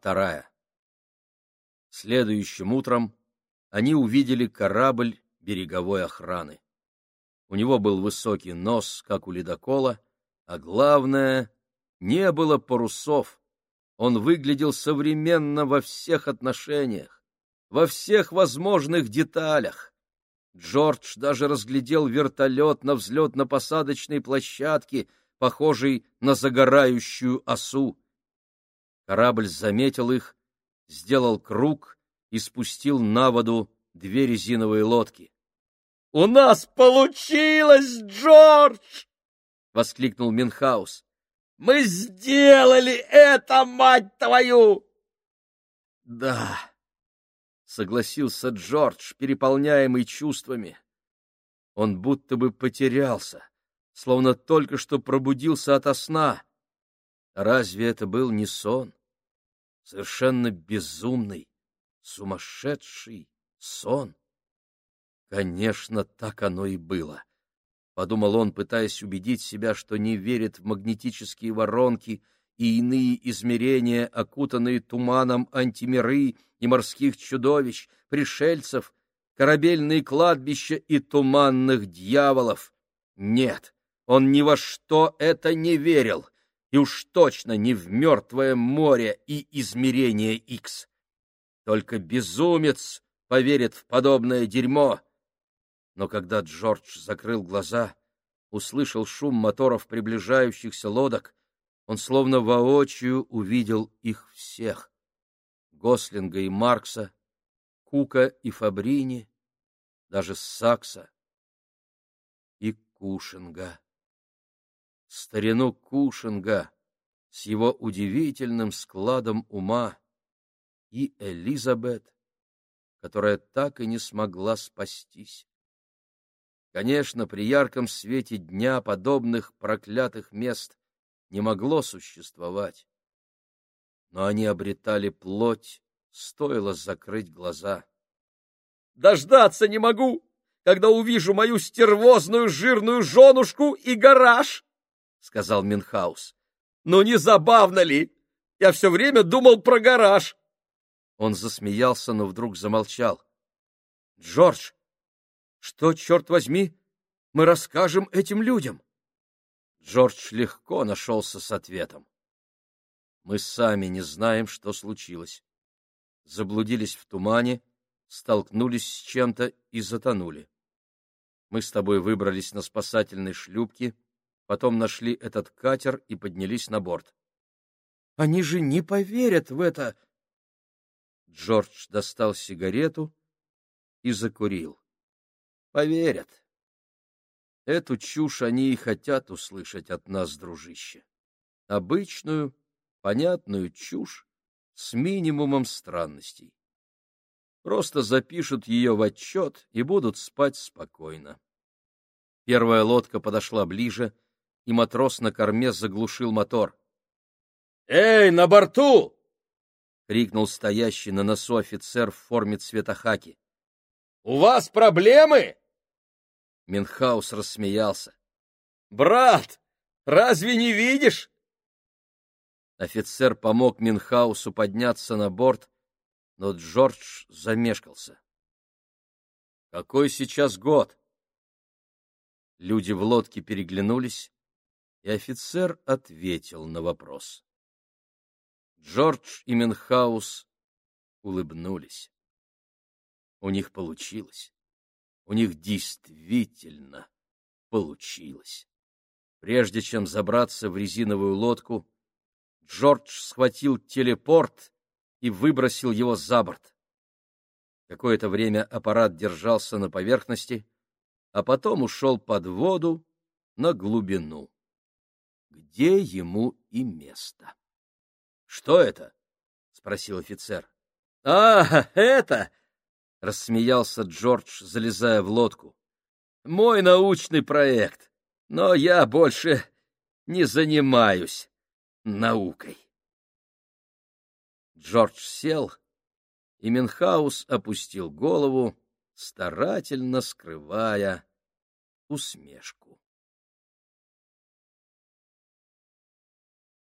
вторая. Следующим утром они увидели корабль береговой охраны. У него был высокий нос, как у ледокола, а главное — не было парусов. Он выглядел современно во всех отношениях, во всех возможных деталях. Джордж даже разглядел вертолет на взлетно-посадочной площадке, похожий на загорающую осу. Корабль заметил их, сделал круг и спустил на воду две резиновые лодки. — У нас получилось, Джордж! — воскликнул Минхаус. — Мы сделали это, мать твою! — Да, — согласился Джордж, переполняемый чувствами. Он будто бы потерялся, словно только что пробудился ото сна. Разве это был не сон? Совершенно безумный, сумасшедший сон. Конечно, так оно и было. Подумал он, пытаясь убедить себя, что не верит в магнетические воронки и иные измерения, окутанные туманом антимиры и морских чудовищ, пришельцев, корабельные кладбища и туманных дьяволов. Нет, он ни во что это не верил, и уж точно не в мертвое море и измерение Икс. Только безумец поверит в подобное дерьмо. Но когда Джордж закрыл глаза, услышал шум моторов приближающихся лодок, он словно воочию увидел их всех — Гослинга и Маркса, Кука и Фабрини, даже Сакса и Кушинга. Старину Кушинга с его удивительным складом ума и Элизабет, которая так и не смогла спастись. Конечно, при ярком свете дня подобных проклятых мест не могло существовать, но они обретали плоть, стоило закрыть глаза. «Дождаться не могу, когда увижу мою стервозную жирную женушку и гараж!» — сказал Минхаус. «Ну не забавно ли? Я все время думал про гараж!» Он засмеялся, но вдруг замолчал. — Джордж, что, черт возьми, мы расскажем этим людям? Джордж легко нашелся с ответом. Мы сами не знаем, что случилось. Заблудились в тумане, столкнулись с чем-то и затонули. Мы с тобой выбрались на спасательной шлюпке, потом нашли этот катер и поднялись на борт. Они же не поверят в это, Джордж достал сигарету и закурил. Поверят. Эту чушь они и хотят услышать от нас, дружище. Обычную, понятную чушь с минимумом странностей. Просто запишут ее в отчет и будут спать спокойно. Первая лодка подошла ближе, и матрос на корме заглушил мотор. — Эй, на борту! крикнул стоящий на носу офицер в форме цвета хаки. У вас проблемы? Минхаус рассмеялся. Брат, разве не видишь? Офицер помог Минхаусу подняться на борт, но Джордж замешкался. Какой сейчас год? Люди в лодке переглянулись, и офицер ответил на вопрос. Джордж и Менхаус улыбнулись. У них получилось. У них действительно получилось. Прежде чем забраться в резиновую лодку, Джордж схватил телепорт и выбросил его за борт. Какое-то время аппарат держался на поверхности, а потом ушел под воду на глубину, где ему и место. Что это? спросил офицер. А, это, рассмеялся Джордж, залезая в лодку. Мой научный проект. Но я больше не занимаюсь наукой. Джордж сел, и Менхаус опустил голову, старательно скрывая усмешку.